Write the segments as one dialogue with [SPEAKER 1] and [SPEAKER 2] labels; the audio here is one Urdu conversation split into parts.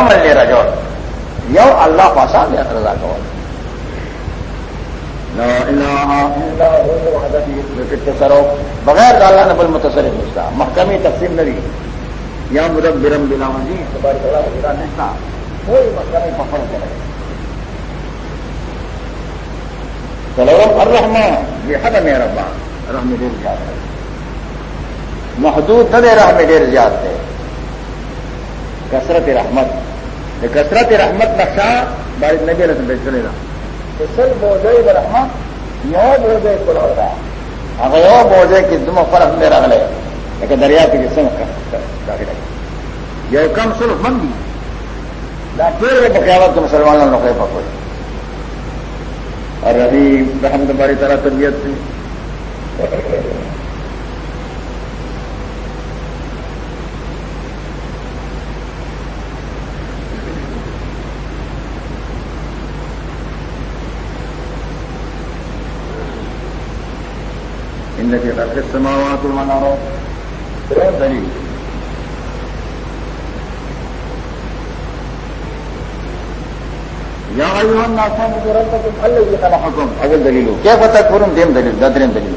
[SPEAKER 1] لے رجو یو اللہ پاسا دیا رضا کو سرو بغیر اللہ نے نبل متصرف نستا محکمی تقسیم نری یا مرب برم بلا مجھے نستا کوئی محکمی پکڑ کرے سلورم الرحمن یہ حد میں ربا۔ رحم دیر زیادہ محدود نہ دے رحم دیر زیاد ہے۔ کثرت رحمت۔ کثرت رحمت نقشہ بارش نبی رسم چلے گا سل بوجھے رحمت یو بوجھے کل ہو رہا اگر یو بوجھے کہ تم فرق میں رہ لے لیکن دریا کے جسم یہ کم سلف مندی پھر بقیاوت تو مسلمانوں نے پکڑ اور ابھی رحمت باری طرح طبیعت تھی۔ ان کے رقص سماوات منارو دلیل یا ایوہن ناسان برکتم الذی خلقکم اول دلیل کیف تکفرون دیم دلیل ددرین دلیل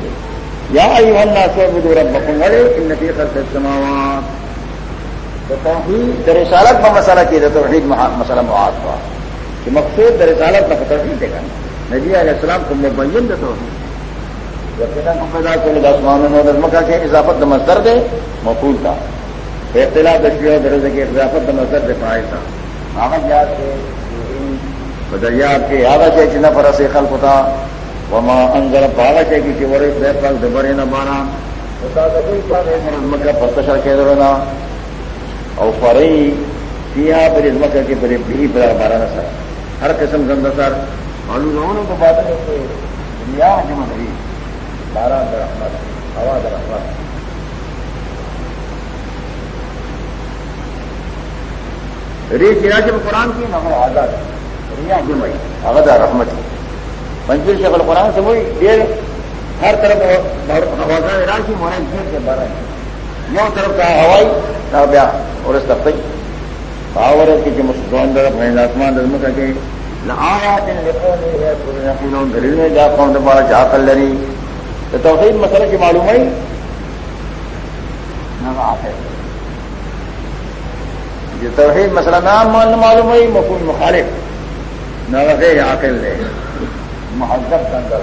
[SPEAKER 1] یا ایوہن ناسان برکتم ولی ان فی خلق السماوات توحید در رسالت میں مسئلہ کی تو توحید مسئلہ معاد ہوا کہ مقصود در رسالت میں توحید دیکھا نبی علیہ السلام کو مبین دے توحید پیدا کر آسمان مکا کے اضافت مزدر دے مقول تھا۔ اختلاف دشوی درج کے اضافت مزدر دے پائے تھا۔ آمد یاد کے بدریات کے یاد ہے کہ پر سے خلق تھا وما انگر باغ ہے کہ ورے بے پاک دبرے نہ مانا مکہ پتشا کے دورنا اور فرئی سیاح پر اس مکہ کے بڑے بھی بڑا بارہ سر۔ ہر قسم گندہ سر۔ معلوم کو بات ہے کہ دنیا جمع نہیں۔ بارہ درخت ہوا درخت ری سراج قرآن کی نمبر آزاد. ریا جمعی اغدا رحمت منظور شیخ القرآن سے وہی ڈیڑھ ہر طرف ہوا راشی موڑے ڈیڑھ سے بارہ نو طرف کا ہوائی، نہ بیا اور اس تک پاور کی جو مسلمان طرف ہے آسمان درم کا کہ آیا دلیل میں، جا پاؤں دوبارہ جا کر لڑی تو توحید مسئلہ کی معلوم ہے۔ جو توحید مسئلہ نام مان معلوم ہے مفول مخالف۔ نہ عاقل دے محذب اندر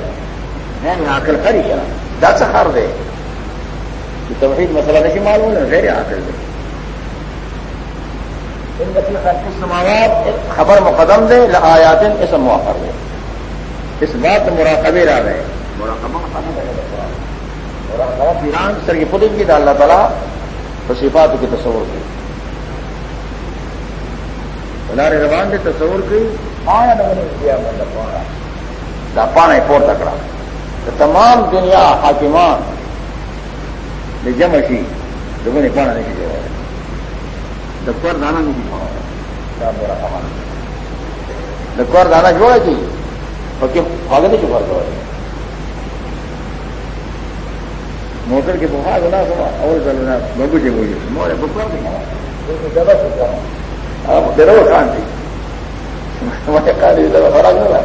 [SPEAKER 1] نہیں عاقل خری کیا دس خر دے۔ کہ توحید مسئلہ نہیں معلوم ہے غیر عاقل دے ان سماوات خبر مقدم دے آیات اسم موافر دے۔ اس بات مراقبے رہ گئے سر کی پتن کی دا اللہ تعالیٰ صفات کی تصور کی بلار ربان نے تصور کی پانا پور تکڑا تمام دنیا حاکمان نے جم سی لوگوں نے پانا نہیں کیا دکور دانا نہیں کیا دکور دانا جوڑا کی آگے نہیں چکا ہے موٹر کے بخار ہونا تھا اور چلنا ببو جی بوجھے مورے تیرا وہ کان تھی۔ مجھے کہا زیادہ فراغ نہ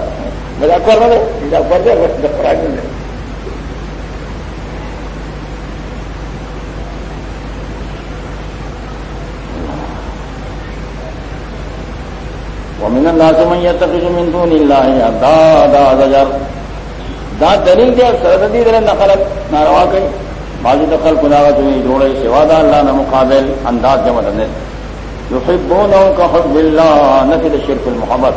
[SPEAKER 1] مجھے کر رہے مجھے کر دے فراغ نہیں ومن الناس من يتخذ من دون الله اندادا دا دلیل دے سرحدی در نقل ناروا کئی۔ بازی دخل کناوت ہوئی جوڑے سواد اللہ نہ مقابل انداز جمع جو دن یحبونہم کا حب اللہ نفی شرک المحبت۔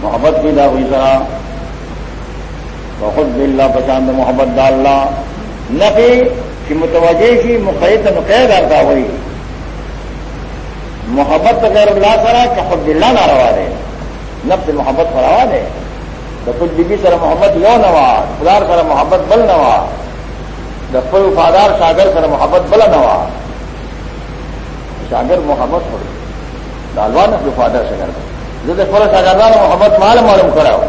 [SPEAKER 1] محبت کی دا ہوئی ذرا۔ وحب اللہ پسند محبت دا اللہ۔ نفی متوجہ کی مقید مقید آتا ہوئی۔ محبت غیر اللہ سرا کہ حب اللہ نہ روا دے۔ نفس محبت فروا دے۔ تو کچھ بیبی سر محبت یو نواز خدار سر محبت بل نواز دفل وفادار شاگر سر محبت بل نواز شاگر محبت ہو دالوان وفادار شاگر جیسے فل شاگردان محبت مال معلوم کرا ہو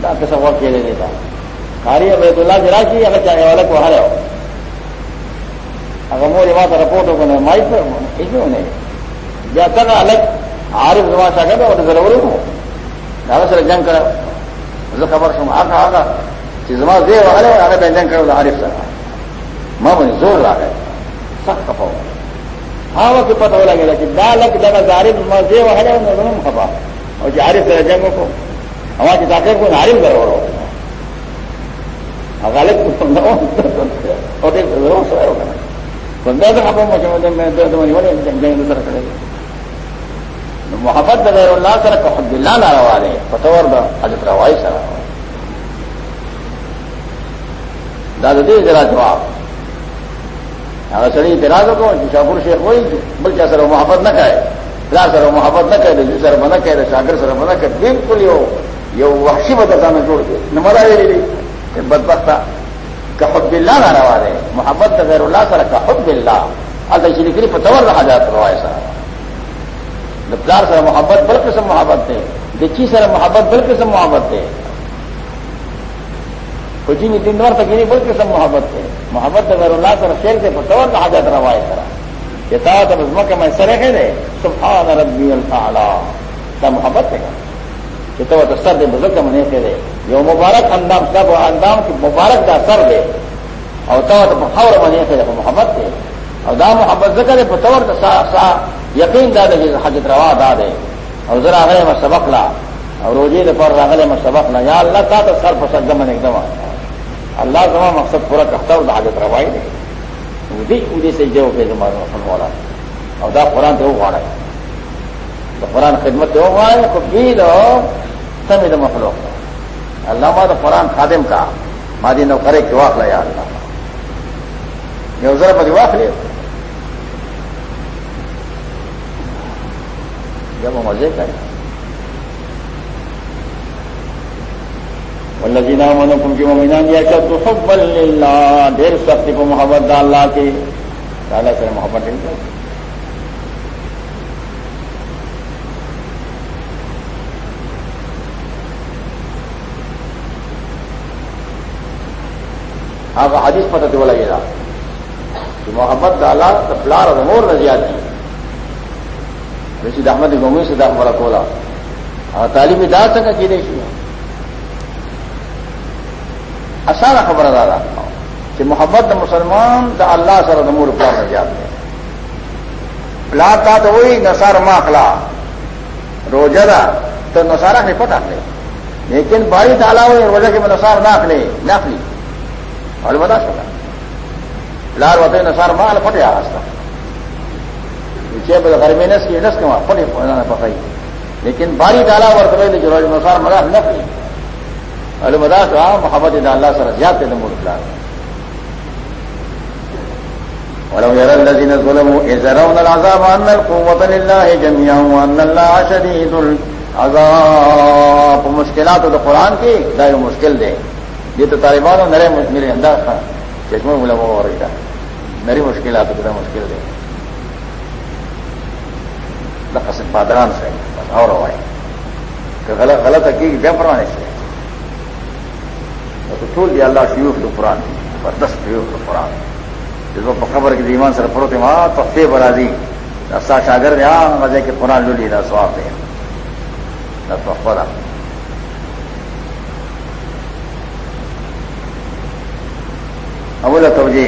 [SPEAKER 1] ڈاکٹر سب کھیلے دیتا کاری بیت اللہ جرا کی، اگر چاہے والا کو ہرے ہو. اگر موری ماتا رپورٹ ہو گئے مائی پر اس میں انہیں یا تر الگ عارف زما شاګرد او ضروري وو دا سره جنگ کړو زه خبر شوم هغه هغه چې زما دې وهله هغه د جنگ کړو عارف سره ما باندې زور راغی سخت خفاو هغه کې پته ولګی چې دا لک دا عارف ما دې وهله نو خفا۔ او چې عارف سره جنگ وکړو هغه چې کو جی عارف ضرور وو هغه ضرور بندہ تو خبر مجھے میں درد میں جنگ کرے محبت غیر اللہ سر حد اللہ نہ روا رہے پتور دا حضرت روائی سر دادا دی ذرا جواب. اگر سڑی اعتراض کو شاپور شیخ ہوئی بلکہ سر محبت نہ کہے لا سر محبت نہ کہے جی سر بنا کہے شاگر سر بنا کہ بالکل یہ یہ وحشی بدتا نہ جوڑ کے نمبر آئی بدبختہ کہ حب اللہ نہ روا دے محبت غیر اللہ سر کا حب اللہ اللہ شری کری پتور رہا جاتا روا سر پیار سر محبت بل قسم محبت دے دچی سر محبت بل قسم محبت دے کچھ نہیں دن دور تک یعنی بل قسم محبت دے محبت غیر اللہ سر شیر سے پتور رہا جاتا روا سر یہ تھا تب اس میں سرے کہ دے سبحان ربی الفاظ محبت ہے کہ تو سر دے بزرگ منے سے دے یو مبارک اندام سب اندام کی مبارک دا سر دے۔ اور تو خور منے سے محبت دے اور دا محبت ذکر پتور سا سا یقین دا دے حجت روا دا دے۔ اور ذرا گئے میں سبق لا۔ اور روزی دے پر راغلے میں سبق لا۔ یا اللہ کا تو سر پسر دمن ایک دم اللہ تمام مقصد پورا کہتا ہوں حاجت روائی دے ودی ودی سے جو کہ تمہارا والا۔ اور دا قرآن تو وہ ہے۔ قرآن خدمت تو وہ ہے خود بھی دو سب د مخلوق اللہ ما د قرآن خادم کا۔ مادی نو کرے کہ واخ لیا اللہ۔ یہ ذرا پہ واخ لے جب وہ مزے کرے والذین آمنوا کم کی مومنان یا کہ تو حب للہ ڈھیر سختی کو محبت دا اللہ کی۔ اللہ سے محبت نہیں کرتے آپ حادث پتہ تو لگے گا کہ محبت ڈالا تو پلار اور مور نظیات کی رشید احمد گومی سے داخ کولا اور تعلیمی دار تک کی نہیں آسان خبر دادا کہ محبت د مسلمان د دا اللہ سر نمور پلار نظیات ہے پلار تھا تو وہی نسار ماخلا روزہ تو نسارا نہیں پتہ لے لیکن باری ڈالا ہوئی روزہ کے میں نسار ناک لے ناک لی اور بتا سکا لار وطن نسار مال پھٹے آستا پیچھے گرمی نس کی نس کے وہاں پھٹے پکائی لیکن باری ڈالا اور کبھی جو روز نسار مدا نہ پڑی اور بتا کہا محبت اللہ سر زیادہ دم اٹھلا ولو يرى الذين ظلموا إذ يرون العذاب أن القوة لله جميعا وأن الله شديد العذاب. مشکلات تو قرآن کی دائر مشکل دے. یہ تو طالبان اور نرے میرے اندر تھا. چشمے ملا وہ ہو رہی تھا نری مشکلات کتنا مشکل دے. قسم پادران سے. اور ہوئے غلط غلط حقیقی بے پروانے سے تو ٹول دیا اللہ شیوخ تو قرآن زبردست شیوخ تو قرآن جس کو خبر کی دیمان سر پڑو تھے وہاں تو فے برازی۔ رسا شاگر یہاں مزے کے قرآن لو لی رہا سواب دے۔ خبر اول توجہ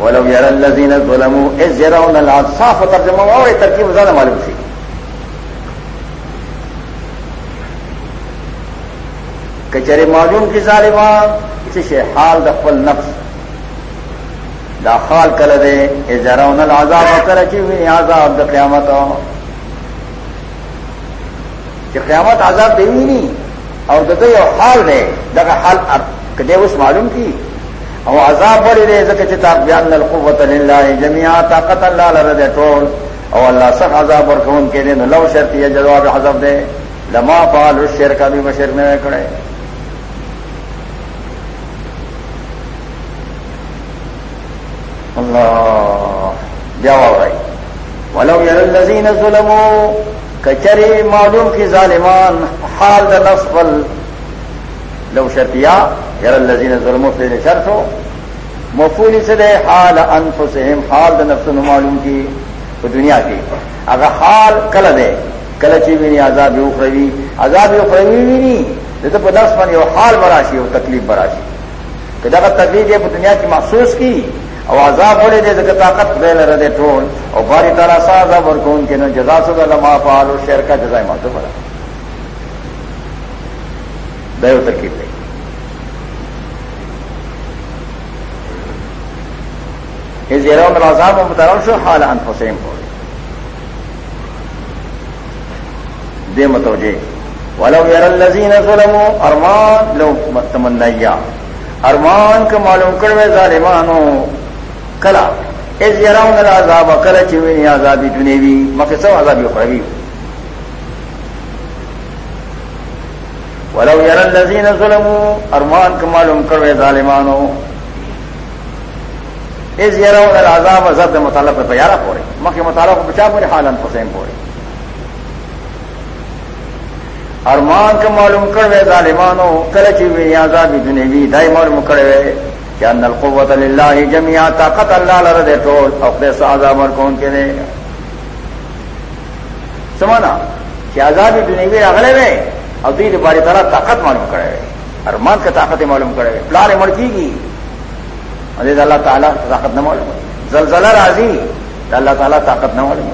[SPEAKER 1] ولو یار الذین ظلموا اذ يرون العذاب صاف ترجمہ، اور ترکیب زیادہ معلوم سی کچہری معلوم کی ظالمان سے حال دفل نفس۔ دا خال کر دے اذ يرون العذاب کر کی ہوئی عذاب د قیامت کہ قیامت عذاب دی نہیں، اور دته یو حال دے دغه حال کدی اوس معلوم کی۔ او عذاب بڑی دے زکه چې تا بیان القوت لله جميعا طاقت الله لره ټول او الله سخت عذاب ورکون کې دي نو لو شرط یې جواب حذف دے۔ لما فعل الشرك ابي بشر نه کړي الله جواب راي ولو ير الذين ظلموا، کچری معلوم کی ظالمان، حال د نصفل لو شرطیا یار الزین ظلم سے شرط ہو۔ مفولی سے دے، حال انفسہم، حال د نفس معلوم کی۔ په دنیا کې هغه حال کله ده کله چې ویني عذاب یو خروي عذاب یو خروي ویني دته په داس باندې یو حال براشي او تکلیف براشي کدا کا تکلیف په دنیا کې محسوس کی۔ او عذاب ولې دې ځکه طاقت دې لره دې ټول او باری تعالی ساده ورکون کې نو جزاء سود لما فعل او شر کا جزاء ماته پڑا دیو ترکیب دی اس يرون العذاب و مترون شو حال انفسهم پورے دے متوجہ. ولو ير الذين ظلموا ارمان لو تمنیا. ارمان کے معلوم کروے ظالمانو کلا اس يرون العذاب کلا چوینی عذابی دنیوی مقصد عذابی اخروی ولو ير الذين ظلموا، ارمان کے معلوم کروے ظالمانو. اس يرون العذاب زد مطالب پہ پیارا پورے مکہ مطالعہ کو بچا پورے حالن حسین پورے ارمان کے معلوم کروے ظالمانو کلچی بھی عذابی دنیوی، دائی معلوم کروے کہ ان القوت للہ جميعا طاقت اللہ لرد ٹول اپنے عذاب اور کون کے دے سمانا کہ عذابی دنیوی اگلے میں اور دید باری طرح طاقت معلوم کرے ارمان کا طاقت معلوم کرے پلار مڑ کی گی عزیز اللہ تعالیٰ طاقت نہ معلوم زلزلہ راضی اللہ تعالیٰ طاقت نہ معلوم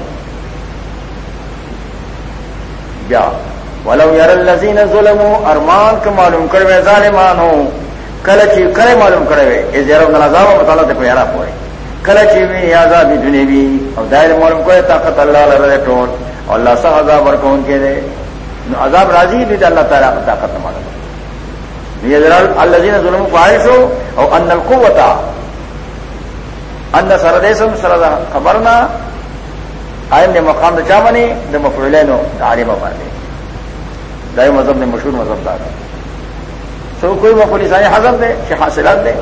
[SPEAKER 1] بیا، ولو یر الذین ظلموا، ارمان کے معلوم کرے ظالمان ہو کلچی کرے معلوم کرے اس یرو نظام مطالعہ تے پیارا پوئے کلچی بھی عذاب دنیوی اور دائر معلوم کرے طاقت اللہ لرے ٹول اور اللہ سا عذاب ورکون کے دے عذاب راضی بھی اللہ تعالیٰ کا طاقت نہ معلوم. الذین ظلم فائش ہو اور ان القوتا ان سردیسم سرد خبرنا آئم نے مقام دا چامنی دا مفعولینو دا عالم باندے دائم مذہب نے مشہور مذہب دار سو کوئی مفعول ثانی حضب دے کہ حاصلات دے۔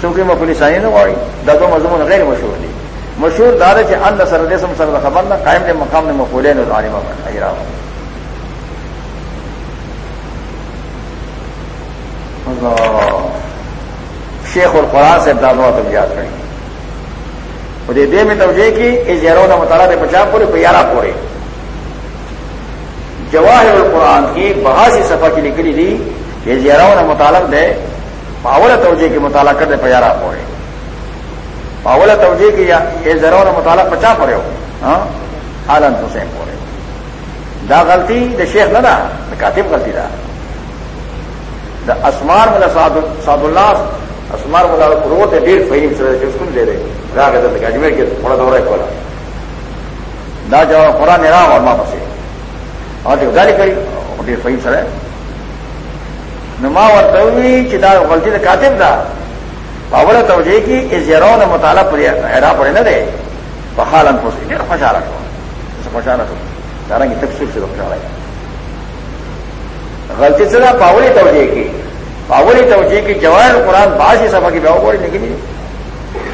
[SPEAKER 1] سو کوئی مفعول ثانی نہ واری دا مضمون غیر مشہور دی۔ مشہور دار ہے کہ ان سردیسم سرد خبرنا قائم نے مقام نے مفعولینو دا عالم باندے شیخ اور قرآن سے دادوا تک یاد کریں۔ مجھے دے میں توجہ کی اس یارو نے مطالعہ نے پچاس پورے پیارا پورے جواہر القرآن کی بہاسی صفحہ کی نکلی تھی یہ زیرو نے مطالب دے، پاول توجہ کی مطالعہ کر دے پیارا پورے پاول توجہ کی یہ زیرو نے مطالعہ پچا پڑے ہو۔ ہاں؟ حالن حسین پورے دا غلطی دا شیخ نہ دا کاتب غلطی دا۔ دا اسمار ملا سعد اللہ اسمار ملا روت ہے ڈیڑھ فہیم سے اسکول دے رہے راہ کہ اجمیر کے تھوڑا دورہ کھولا دا جواب قرآن نے راہ اور ماں پسے۔ اور دیکھ گالی کری ڈیڑھ فہیم سر نما اور توی چدا غلطی نے کاتب دا باول توجہ کی اس یرو نے مطالعہ پر ایرا پڑے نہ دے بحال بخالن پوسی خوشا رکھو خوشا رکھو داریں گی تفصیل سے رکھنے والا غلطی سے پاولی توجہ کی پاولی توجہ کی جواہر قرآن باز ہی سفا کی بیاو پوری نکلی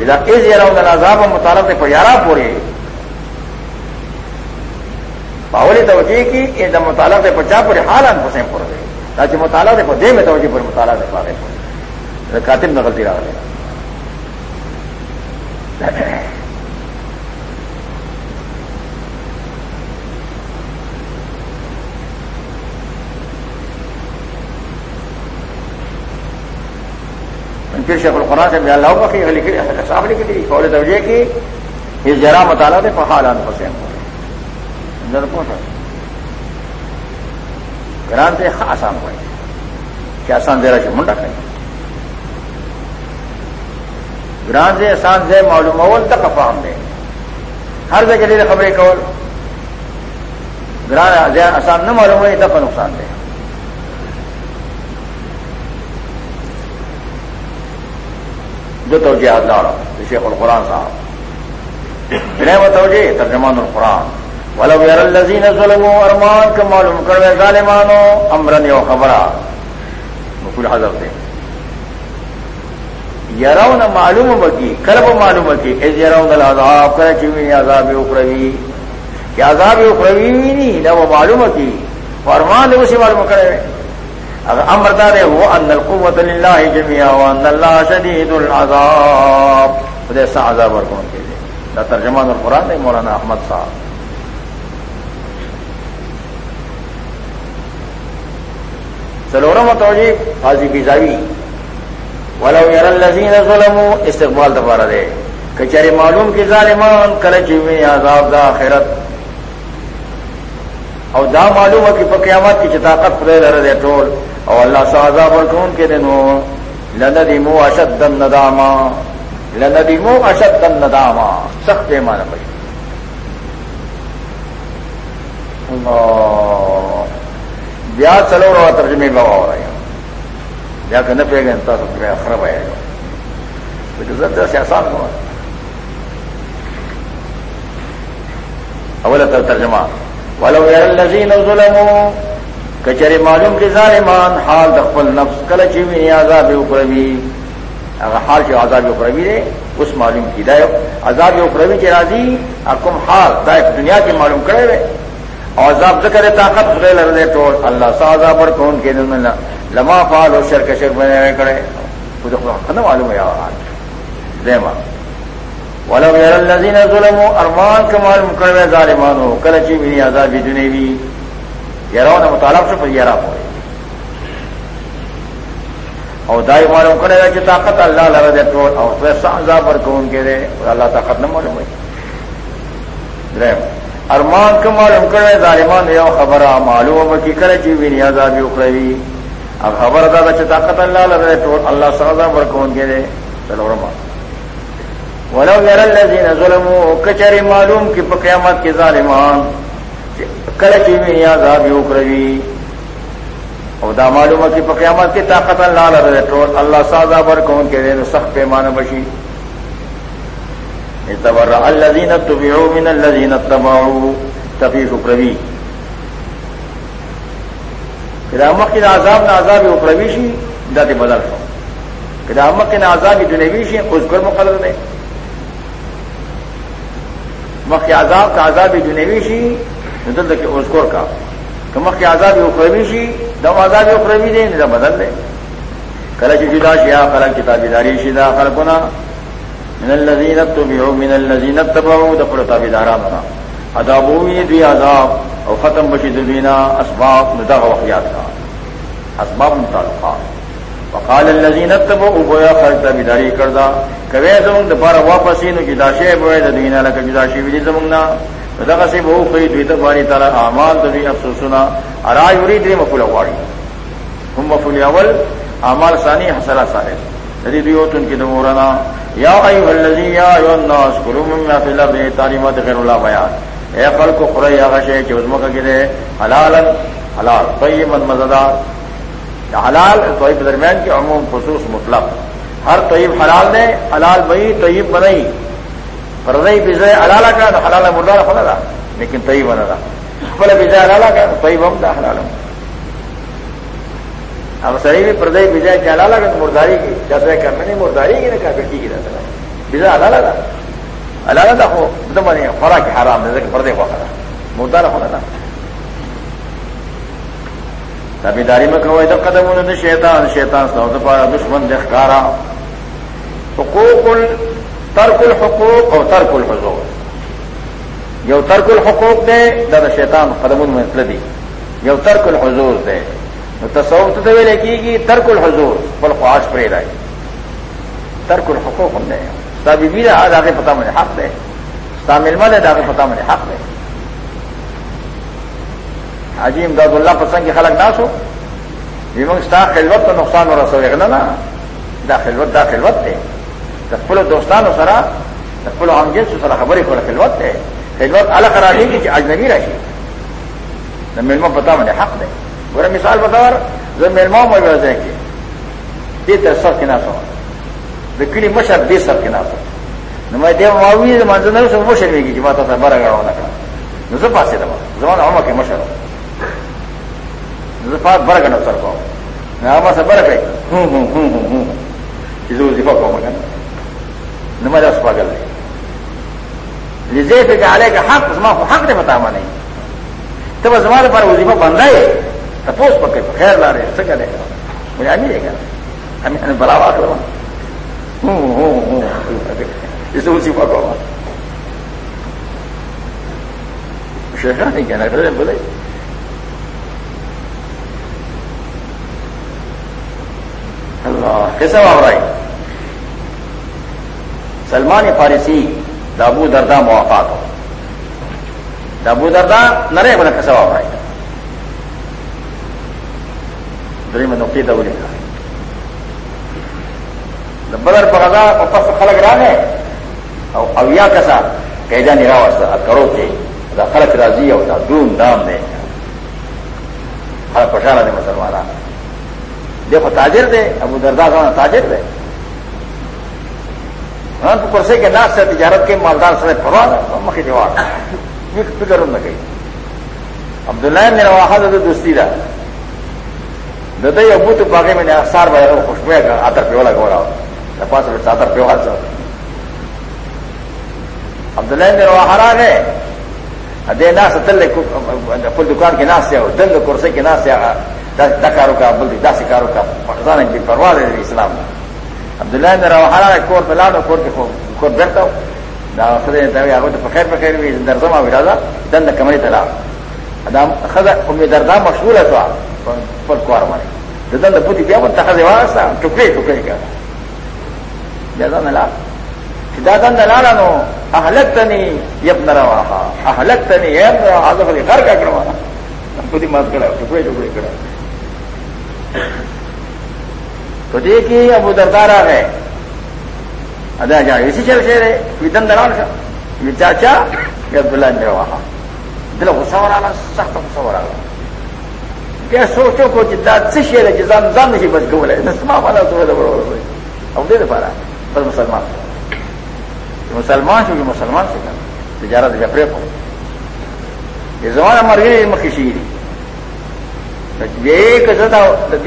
[SPEAKER 1] اذا اس یراؤں نظام مطالعہ نے پیارا پوری پاولی توجہ کی اس مطالعہ سے پچا پورے حال ان پسیں پور تاکہ مطالعہ سے دے میں توجہ پر مطالعہ سے پا گئے کاتب نہ غلطی رہا پھر شیخ القرآن سے میں اللہ کا کہ صاحب لکھ لی قول توجہ کی۔ اس جرا مطالعہ دے پہاڑ آن حسین۔ اندر پہنچا گران سے آسان ہوئے کیا آسان دے رہا ہے، منڈا کہیں گران سے آسان سے معلوم اول تک فام دے۔ ہر جگہ لیے خبریں کول۔ گران آسان نہ معلوم ہوئے، تب نقصان دے۔ جو توجہ لاڑا شیخ القرآن صاحب۔ انہیں وہ توجہ ترجمان القرآن۔ ولو ير الذين ظلموا ارمان کا معلوم کروے ظالمانو امرن یو خبرہ۔ مقول حضرت دے یرون معلوم بکی، کلب معلوم بکی از یرون العذاب کرے چوی عذاب اخروی۔ کہ عذاب اخروی بھی نہیں، نہ وہ معلوم کی فرمان اسی معلوم کرے۔ اگر امر دار وہ ان القوت للہ جميعا وان اللہ شدید العذاب۔ خدا سا عذاب اور کون کے لیے دا ترجمان اور قرآن ہے مولانا احمد صاحب۔ سلورم توجی حاضی بیزاوی. ولو یر الذین ظلموا، استقبال دبارہ دے کچہری معلوم کی ظالمان کرچی میں عذاب دا آخرت. او دا معلوم ہے کہ پقیامت کی چطاقت خدے لر دے ٹول او اللہ سا عذاب ورکون کے دنوں لندیمو اشد النداما لندیمو اشد النداما سخت پیمانہ پڑی اللہ بیا چلو رہا ترجمے بابا ہو رہا ہے یا کہ نہ پہ گئے تو میں خراب آئے گا سے آسان ہوا اول تر ترجمہ ولو الذين ظلموا کچری معلوم کی ظالمان، حال دخل نفس. کل چیوی عذاب اخروی اگر حال سے عذاب اخروی دے اس معلوم کی دے عذاب اخروی کے راضی اکم حال دائق دنیا کی معلوم کرے ہوئے اور عذاب ذکر طاقت خدے لڑے ٹوڑ اللہ سا عذاب پر کون کے دن لما فال اور شر کشر بنے کرے خود ختم معلوم ہے دے ماں ولو ير الذين ظلموا، ارمان کا معلوم کرے ظالمانو، کلچی بھی عذاب دنیوی یراون مطالب سے پر یرا ہوئے اور دائی معلوم کرے گا کہ طاقت اللہ لڑا دے ٹوڑ اور ویسا عذاب پر کون کے دے اللہ طاقت نہ معلوم ہوئی ارمان کا معلوم کرے ظالمان یو خبر معلوم کی کرے چی بھی نہیں عذاب اخروی اب خبر ادا کہ طاقت اللہ لڑا دے اللہ سازا پر کون کے دے. چلو رمان ولو یر الذین ظلموا کچری معلوم کی قیامت کے ظالمان. کرچی میں عذاب اخروی او دا معلوم کی قیامت کی طاقت اللہ لرے ٹول اللہ سازا بر کون کے دے سخت پیمانہ بشی. تبرع الذین تبعوا من الذین اتبعوا تفیف اخروی قیامت کی عذاب نہ عذاب اخروی شی دت بدل شو. قیامت کے عذاب دنیوی شی اس گر مقرر دے مخ عذاب کا عذاب جنیوی شی ندل کے ازکور کا. کہ مخ عذاب اخروی شی دم عذاب اخروی دے نظام بدل دے کلچ جدا شیا خلق کتابی داری شدا خلقنا من الذین اتبعوا، من الذین اتبعوا دپڑ تابی دارامنا عذابوی دوی عذاب او ختم بشی دوینا اسباب ندغ وقیات کا اسباب متعلقات. وقال الذين اتبعوا بويا خلق بداري کردا کوي زمون د بار واپسې نو جدا شي بوي د دنیا لکه جدا شي ویلي زمون نه. دغه سي وو دوی ته باري تعالی اعمال، د دې افسوسنا ارا يريد مفعول واړي هم مفعول اول، اعمال ثاني حسنا صالح الذي دوتن کې دمورنا یا ايها الذين يا ايها الناس كلوا مما في الارض تعلیمات غیر الله بیان. اے خلق قرئ هغه شی چې وزمکه کې ده حلالا، حلال، طیبا مزدار حلال طیب درمیان کی عموم خصوص مطلب ہر طیب حلال نے حلال بئی، طیب بنائی رضئی بزے حلالہ کا حلال مردار فلا لیکن طیب بنا رہا پہلے بزے حلالہ کا طیب ہم دا حلال اب سری بھی پردئی بجائے کیا حلالہ کا مرداری کی جیسے کہ میں نے مرداری کی نا کیا کی رہتا بزا حلالہ تھا حلالہ تھا ہو دم نہیں خوراک حرام جیسے کہ پردے کو مردار فلا تھا تابیداری میں کہو ادھر قدم انہوں نے شیطان شیطان سو تو پارا دشمن دکھارا حقوق ترک الحقوق اور ترک الحضور۔ یو ترک الحقوق دے دادا شیطان قدم ان میں دی یو ترک الحضور دے۔ تصور تو دے کی گی ترک الحضور، بل خواہش پرے رہے ترک الحقوق ہم دے تابی بھی آج آگے پتا مجھے حق دے۔ تامل مل ہے آگے پتا مجھے حق دے۔ حاجی امداد اللہ پسند کی خلق نہ سو۔ ستا خلوت تو نقصان ہو رہا سو نا۔ دا خلوت دا خلوت تھے پلو دوستان ہو سرا پلو ہم جنس سرا خبر ہی پڑا خلوت تھے خلوت الگ کرا دی کہ اجنبی راشی۔ نہ ملما پتا مجھے حق دے۔ برا مثال بتا جو ملما میں ویسے کہ یہ سر کے نہ سو مشر دے سر کے نہ سو نہ میں دیو معاوی منظر سے وہ شروع کی بات بڑا گڑا ہونا کا نظر پاسے دبا زمان عمر کے مشر ہو زفات برګ نه سر کوم نه ما سره برګ هو هو هو هو چې زه وظیفه کوم کنه نو پاگل دی لزیفه علیک حق زما خو حق دې پتا ما نه ته به زما لپاره وظیفه باندې ته پوس پکې خیر لاره څه کوي مې امي دې کنه امي انا بلا واکړم هو هو هو چې زه وظیفه کوم شیخا نہیں کہنا بولے۔ اللہ، کیسے رہا سلمان فارسی، دابو دردا موافقات ہو دابو دردا نرے بنا کیسے واپرائی دری میں نقطی دبو لکھا بدر پردا واپس خلق رانے اویا کسا کہ جانی راوستا کرو کے دا خلق راضی ہوتا دھوم دھام دے خلق پشارا دے مسلمان دیکھو تاجر دے ابو دردا کا تاجر دے کرسے کے ناس سے تجارت کے مالدار سے پروا مکھی جواب فکر نہ گئی عبداللہ میرا واحد دوستی رہا ددئی ابو تو باقی میں نے سار بھائی خوشبو کا آدر پیوا لگا رہا پاس آدر پیوا سر عبداللہ میرا وہارا ہے دے ناس تل فل دکان کے ناس سے دل کرسے کے ناس سے دکاروں کا بلدی داسی کاروں کا خزانے کی جی، پرواہ دے جی اسلام. عبداللہ میرا وہارا کور پہ لاڈو کور کے کور بیٹھتا ہوں خیر پخیر پخیر بھی درزما بھی ڈالا دند کمری تلا. خدا امید دردام مشغول ہے تو آپ پر کوار مارے دند پوتی کیا بتا خزے واسطہ ٹکڑے ٹکڑے کیا جیسا ملا دادا لالا نو اہلک تنی یب نہ روا اہلک تنی یب آدھو خلی گھر کا کروا پوتی مت کرا ٹکڑے ٹکڑے کرا تو ابو دردارا ہے ادا جا اسی چل سے رہے یہ دن دلال کا یہ چاچا یا عبداللہ میرا وہاں دل غصہ ہو رہا سخت غصہ ہو رہا سوچو کو جدا سے شیر ہے جزام زام نہیں بچ گئے نسما والا تو بڑا اب دے دے پا رہا بس مسلمان. مسلمان چونکہ مسلمان سے کر تجارت جفرے کو یہ زمانہ مر گئی مکھی شیری ایک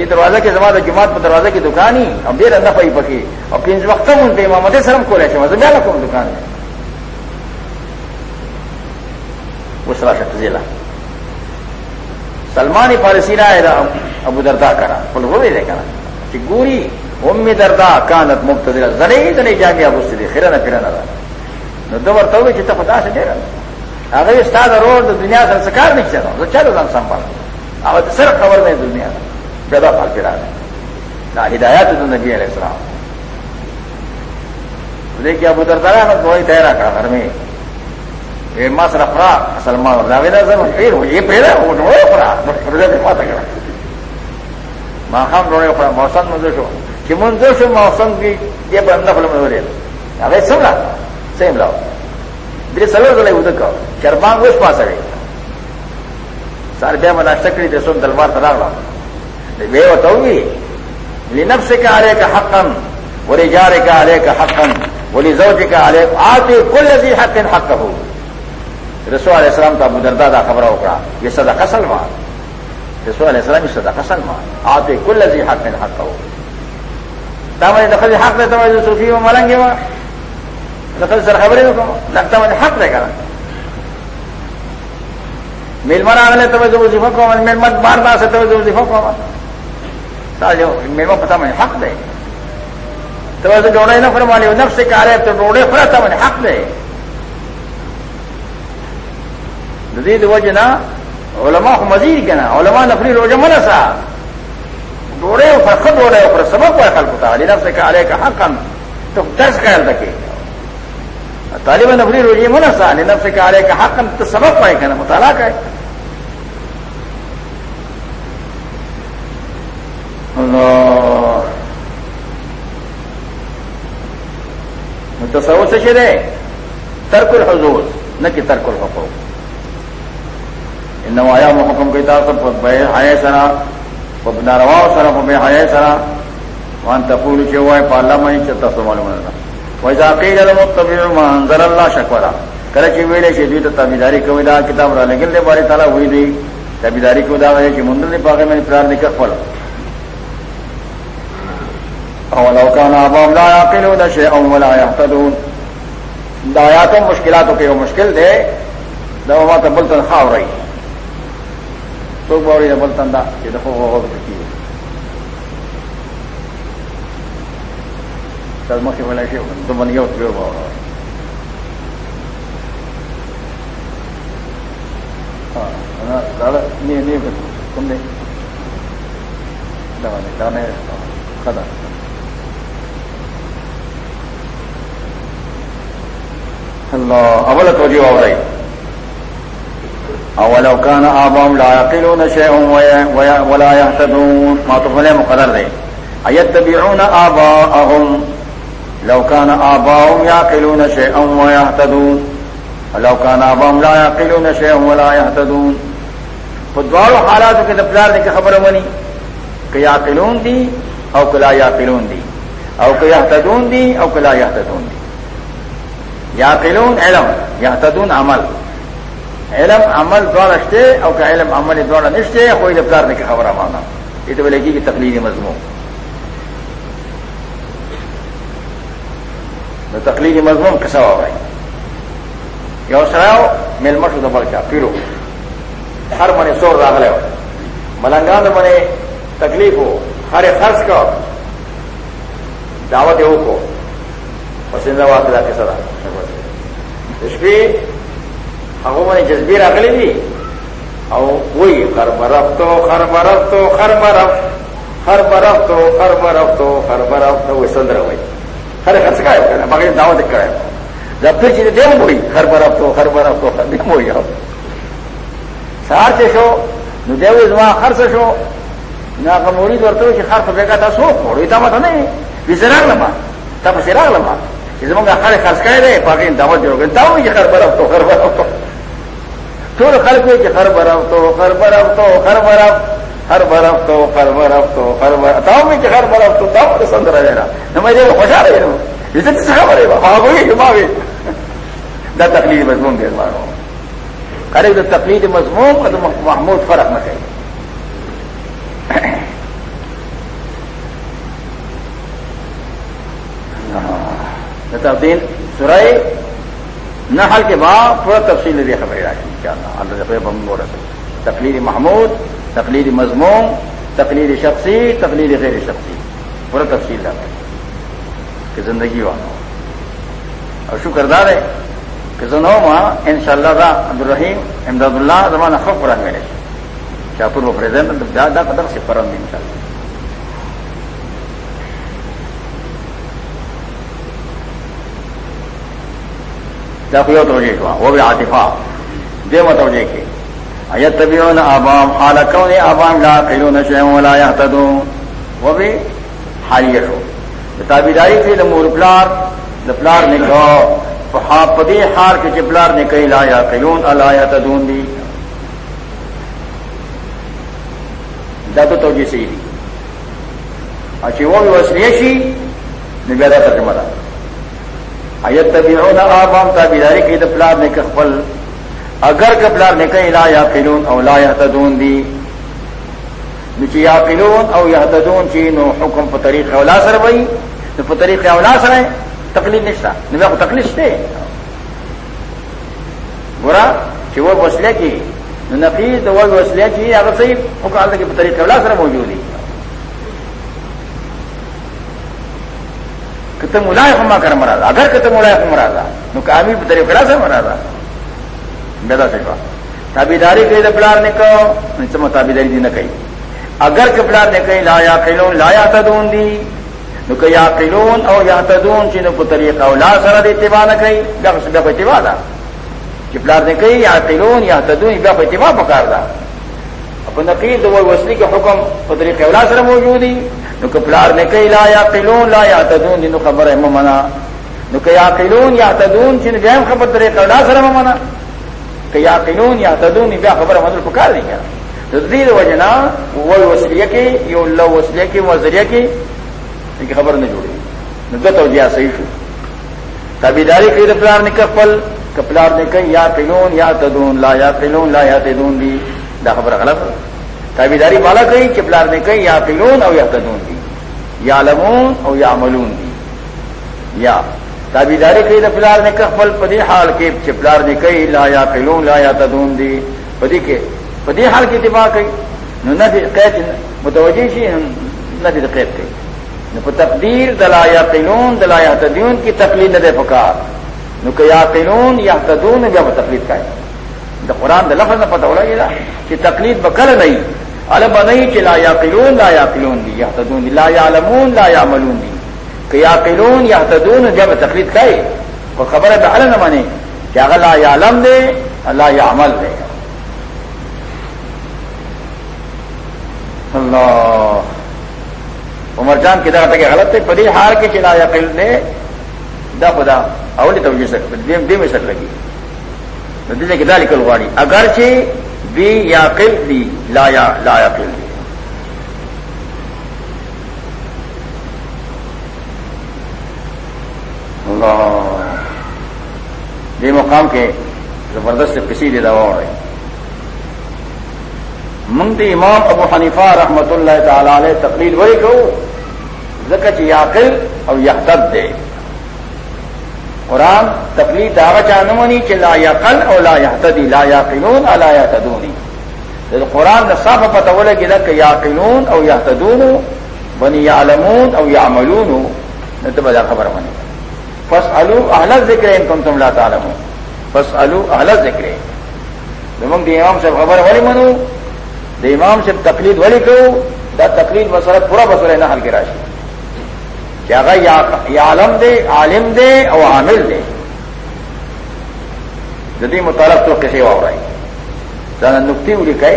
[SPEAKER 1] دروازہ کے زمانہ جماعت پر دروازہ کی دکان ہی اب دیر اندر پائی پکی اور پھر وقت ان پہ امامت سرم کو رہے مزہ میں دکان ہے اس راشا سلمان فارسی رائے ابو دردا کرا بول وہ دے کرا۔ کہ گوری امی دردا کانت مفت دل زنے زنے جا گیا ابو سے خیرا نہ پھرا نہ دو بار تو جتنا پتا سے دے رہا۔ اگر استاد روز دنیا سے سکار نہیں چل رہا چلو دن سنبھال۔ اب سر خبر نہیں دنیا۔ پیدا پھل پھر نہ ہدایات تو نبی علیہ السلام۔ دیکھیے ابو دردارا میں وہی تیرا کا گھر میں۔ یہ ماس رفرا سلمان راویدا سر پھر یہ پھر روڑے پڑا ماتا کرا ماں خام روڑے پڑا موسم میں دوشو کہ موسم کی یہ بندہ فل میں ہو رہے ابھی سم لا سیم لاؤ۔ دل سلو سلے ادھر کا چرمان گوش پاس ہے سارے بے منا چکری دے سن تلوار تلا بے ہوگی لنب سے کیا آرے کا حقن بولی جارے کا آرے کا حقن بولی زوج کا آرے آتے حق حق ہو رسو علیہ السلام کا مدردا دا خبر اکڑا، یہ سدا قسل مان رسو علیہ السلام یہ سدا قسل مان آتے کل لذی حق میں حق ہو۔ تمہیں دخل حق دے تمہیں صوفی میں ملیں گے وہاں دخل سر خبریں لگتا مجھے حق دے گا۔ میلمن آگلے تو جو وظیفہ کو میلمن مارنا سے تو جو وظیفہ کو جو میلمن پتا میں حق دے۔ تو ویسے ڈوڑے نہ فرما لی نفس سے کہا رہے تو ڈوڑے فرا تھا میں حق دے۔ جدید وجہ نا علماء کو مزید کہنا علماء نفری روزہ من سا ڈوڑے اوپر خود ڈوڑے اوپر سبق پر خلق ہوتا علی نفس سے کہا رہے کہ حق ہم تو درس خیال رکھے طالب نفری روزی من سا علی نفس سے کہا رہے حق ہم تو سبق پائے کہنا مطالعہ کا ہے تصور سے شرے ترک الحضور نہ کہ ترک الحقوق. نوایا محکم کی طرف بے حیا سرا ناروا سرا بے حیا سرا وہاں تپور چوائے پالا میں چلتا سو معلوم ویسا عقید المطبع منظر اللہ شکورا کرے چی ویلے شدوی تو تابیداری کو دا، کتاب را لیکن دے باری تعالیٰ ہوئی دی، تابیداری کو دا ہے کہ مندر نے پاگے میں پرار نکر پڑ اولو کان آبام لا یاقلون شیئن ولا یحتدون دا آیاتوں مشکلاتوں کے وہ مشکل دے، دا وما تا بلتن خواہ رہی تو باوری دا بلتن دا یہ دفعہ وہ غوب تکی ہے کل مخی ولا شیئ تو من یو تبیر باورا تم نے خدا اللہ اول توجہ ہو رہی اولو كان آباهم لا يقلون شيئا ولا يهتدون ما تفعل مقدر دے. ايتبعون آباءهم. لو كان آباهم يعقلون شيئا ويهتدون لو كان آباهم لا يعقلون شيئا ولا يهتدون فدوار حالات کے دپلار نے خبر بنی کہ یاقلون دی او کلا یاقلون دی. او کہ یهتدون دی او کلا یهتدون دی. یاقلون علم، یهتدون عمل. علم عمل دوڑ اشتے اور کہ علم عمل دوڑ نشتے کوئی دفتار نے خبر مانا یہ تو بولے گی کہ تقلیدی مضمون۔ تقلیدی مضمون کسا ہو گئی یو سراؤ، میل مٹو تو بڑھ کیا پھرو ہر منے سور راغلے ہو۔ ملنگان منے تکلیف ہو۔ ہر خرچ کا۔ دعوت ہو کو۔ پسندہ واقعہ کے سرا اس بھی هغه باندې جذبې راغلي دي. او وای خر برفتو خر برفتو خر برف خر برفتو خر برفتو خر برفتو وسندره وای خر خرڅ کای کنه باقي دعوت کړه دا په چې دې وای خر برفتو خر برفتو خر دې وای سار چې شو؟ نو دیو زما خرڅ شو؟ نا هغه مرید ورته چې خر په بیګه تاسو وړي تا مته نه وزرار لما تب سے تاسو راغلم. چې زمونږ خر خرڅ کړي دي باقي دعوت جوړ کړه دا وای خر برفتو خر برفتو ټول خلک چې خر برف تو، خر برف تو، خر برف خر برف تو، خر برف تو، خر برف تا مې چې خر برف تو تا مې سندره نه نو مې دې خوشاله یم دې څه خبره وه؟ هغه وی ما وی دا تقلید مضمون دی مانو کله د تقلید مضمون او محمود فرق نه کوي. د تبدیل سورای نحل کے بعد پورا تفصیل دی خبر راشی ان شاء اللہ اللہ محمود، تقلید مضمون، تقلید شخصی، تقلید غیر شخصی۔ پورا تفصیل ہے کہ زندگی والا اور شکر دار ہے کہ زنو ماں ان شاء اللہ عبد الرحیم امداد اللہ زمانہ خوب پورا میرے شاہپور و پریزنٹ زیادہ قدر سے پرم ان شاء اللہ کوئی توجہ ہوا وہ بھی عاطفہ دے متوجہ کے ایت تبیون آبام حال کون آبام لا قیلون شیئن ولا یحتدون۔ وہ بھی حالیت ہو تابیداری تھی لمور پلار لپلار نے کہا پدی حال کے چپلار نے کہی، لا یا قیلون الا یحتدون دی دا تو توجہ جی سے ہی دی اچھی وہ بھی وسلیشی نبیادہ ترجمہ دا ایت تبعون آبام تابیداری کی دپلار نے کفل اگر کپلار نے کہیں لا یا فلون او لا یحتدون دی. نچی یا فلون او یحتدون چی، نو حکم په طریق اولا سره وای نو په طریق اولا سره تقلید نشتا. نو بیا تقلید شته ګورا چې و وسله کی. نو نفیذ د و وسله کی هغه صحیح حکم الله کې په طریق اولا سره موجود دي کته مولای هم کر مراد اگر کته مولای هم مراد نو کامی په طریقه سره مراد بدا څنګه تابیداری کوي د پلار نه کو نو څه تابیداری دي نه کوي اگر که پلار نه کوي لا یا قلون لا یا تدون دي نو که یا قلون او یا تدون چې نو په طریقه او لا سره د اتباع نه کوي دا څه په اتباع ده چې پلار نه کوي یا قلون یا تدون بیا په اتباع پکار ده په نقید د وصلی کې حکم په طریقه اولا سره موجودي نو کپلار نے کئی لا یا قلون لا یا تدون جنو خبر ہے ممنا نو کہ یا قلون یا تدون جن بہم خبر ترے کرنا سر ممنا کہ یا قلون یا تدون بیا خبر مدر پکار نہیں کیا تدیر وجنا وہ وسلیہ کی یہ اللہ وسلیہ کی وزریہ کی ان کی خبر نہیں جوڑی نگت ہو گیا صحیح شو. تابیداری کی کپلار نے کفل کپلار نے کہیں یا قلون یا تدون لا یا قلون لا یا تدون دی دا خبر غلط ہے تابیداری والا کہیں، چپلار نے کہیں، یا قلون او یا تدون دی، یا لمون او یا ملون دی۔ یا تابیداری کئی دفلار نے کفل پدی حال کے چپلار نے کئی لا یا قلون لا یا تدون دی۔ پدی کے، پدی حال کی اتباع کئی۔ نو نفی قید، متوجہ شی نفی قید کئی۔ نو تقدیر دلا یا قلون دلا یا تدون کی تقلید نہ دے پکار۔ نو کہ یا قلون یا تدون یا تقلید کا دا قرآن دا لفظ نہ پتہ ہو رہا کہ تکلیف بکل نہیں الب نہیں کہ لا یا قلون لا یا قلون دی یا تدون لا یا لمون لا یا ملون دی کہ یا قلون یا تدون جب تکلیف کہے وہ خبر ہے تو نہ مانے کہ اگر لا یا علم دے اللہ یا عمل دے. اللہ. عمر جان کی طرح کہ غلط ہے پری ہار کے چلا یا قلون دے، دا خدا، اولی توجہ سک دیم میں سک لگی. دل کی دال کل واڑی اگرچہ دی یا قل دی لا یا لا یا قل دی مقام کے زبردست کسی دی دوا ہو رہی منگتی امام ابو حنیفہ رحمت اللہ تعالی علیہ تقریر وہی کہ زکچ یا قل اور یا دے۔ قرآن تکلیف داغ چانونی کہ لا یا قل او لا یا تدی لا یا قنون الا یا تدونی قرآن نے صاف پتہ بولے کہ یا قنون او یا تدون بنی یا علمون او یا ملون نہ تو بجا خبر بنی فس الو اہل ذکر ان کم تم لا تعلم فس الو اہل ذکر تم دی امام سے خبر والی منو؟ دی امام سے تقلید والی کہ دا تقلید مسئلہ پورا مسئلہ نہ حل کے راشی کہ یا عالم دے عالم دے اور عامل دے۔ جدی متعلق تو کسی ہو رہی ہے نکتی اڑی کہ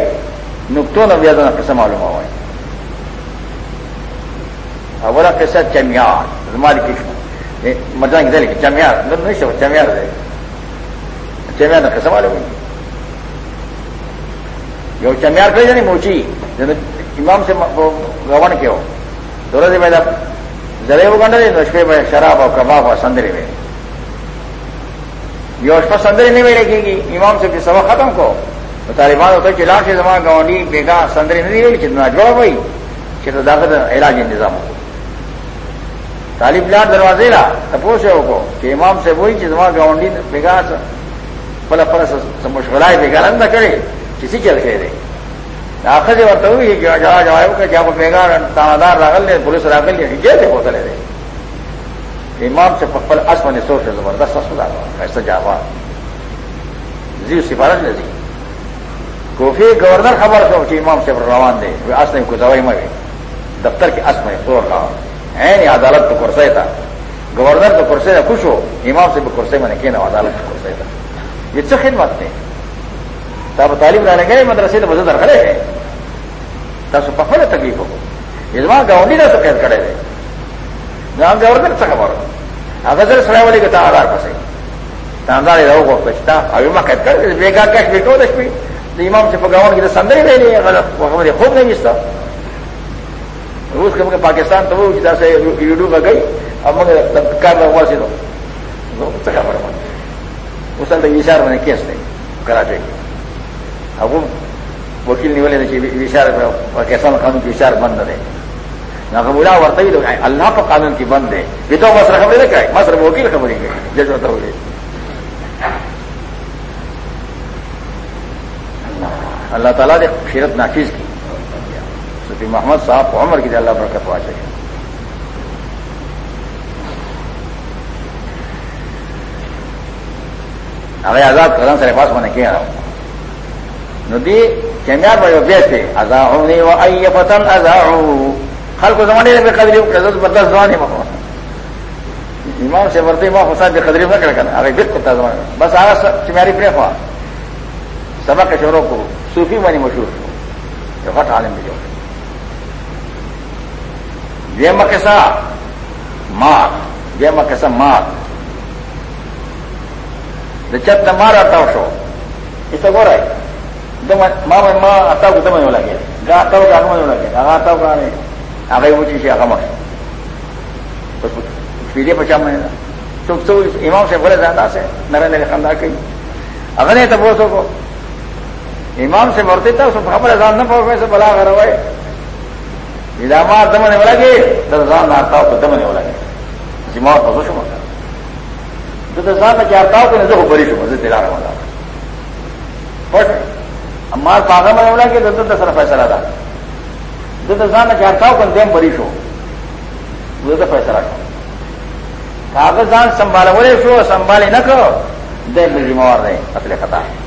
[SPEAKER 1] نقطوں نے زیادہ کیسے معلوم ہوا ہے۔ اولا کیسا چمیار ہماری قسم مزہ کی دل کی چمیار نہیں سو چمیار دے۔ چمیار نے کیسے معلوم ہوئی یہ چمیار کہ نہیں موچی امام سے گون کے ہو۔ دورہ سے میرا زرے وہ گنڈے نشپے میں شراب اور کباب اور سندری میں یہ اشپا سندری نہیں ملے گی امام سے سبق ختم کو تو طالبان ہوتا ہے چلاٹ سے زمان گاؤنڈی بیگا سندری نہیں ہوئی چتنا جوڑا بھائی چتر داخت علاج انتظام ہو طالب لاٹ دروازے لا تپوس ہے کو کہ امام سے وہی چزما گاؤنڈی بیگا پل پل مشغلائے بیگا نہ کرے کسی چل کے دے آخر جی اور تو یہ جڑا جواب کہ جب بیگا تانادار راگل نے، پولیس راگل نے جے تھے بوتلے دے۔ امام سے پپل اسم نے سوچ زبردست اسپتال ایسا جاوا۔ زی سفارت نے دی۔ کوفی گورنر خبر سو کہ امام سے روان دے۔ اس نے کو دوائی میں دفتر کے اس میں توڑ رہا ہے نہیں عدالت تو کرسے تھا۔ گورنر تو کرسے خوش ہو۔ امام سے بھی کرسے میں نے کہنا، عدالت تو کرسے تھا۔ یہ خدمت نہیں تب تعلیم رہنے گئے مدرسے تو مزے کھڑے ہیں تب سے پکڑے تکلیف ہو یجمان گاؤنڈی نہ تو قید کھڑے رہے جہاں گورنر سے خبر اگر سڑا والے کے تاندار پسے تاندار رہو گو کچھ تھا ابھی میں قید کر بے گا کیش بیٹھو دش بھی امام سے پگاؤن کی تو سندر ہی رہ رہی ہے غلط وہ ہمارے خوب نہیں جستا روس کے مجھے پاکستان تو وہ جیسا سے یوٹیوب میں گئی اب مگر کار میں ہوا سی تو خبر اس نے اشار میں نے کیس نہیں کراچی کی اب وکیل نہیں بولے وشار کیسا قانون کی وشار بند ہے نہ بولا ورتا ہی تو اللہ کا قانون کی بند ہے یہ تو مسئلہ خبر ہے کیا مسئلہ وکیل خبر ہی جج ہوتا ہوگی اللہ تعالیٰ نے شیرت نافذ کی سفی محمد صاحب کو عمر کی اللہ برکت پہنچ چاہیے ہمیں آزاد کرنا سارے پاس میں نے کیا ندی چمیار بھائی بیٹھے ازا ہونی و ائی فتن ازا خل کو زمانے میں قدری بدل زمانے میں امام سے ورتے امام حسین بھی قدری نہ کرنا ارے بت کرتا زمانے بس آگا چمیاری پڑے ہوا سبق کے شوروں کو صوفی بنی مشہور جو ہٹ عالم بھی جو یہ مکسا مار. یہ مکسا مار. چت مار آتا شو. اس کو رہا ہے ما ما atau kita mana lagi gak tahu gak mana lagi gak tahu kan ni. Apa yang uji siapa mas terus pilih macam mana تو تو امام سے بولے زیادہ سے نرے نرے کی اگر نہیں تو وہ کو امام سے مرتے تھا اس خبر ازان نہ پاؤ سے بلا کر ہوئے ادامات دمنے والا گے تو رضان نہ آتا ہو تو دمنے والا گے جماعت کو شما تو رضان میں چاہتا ہوں کہ نظر بری شما سے دلا رہا پڑھ مال پاگا میں ہونا کہ دس دس فیصلہ تھا دو دسان میں چاہتا ہوں کہ دیم بری شو؟ تو فیصلہ تھا کاغذان سنبھال بولے شو، سنبھالے نہ کرو۔ دیم میں ذمہ رہے، اصل خطا ہے۔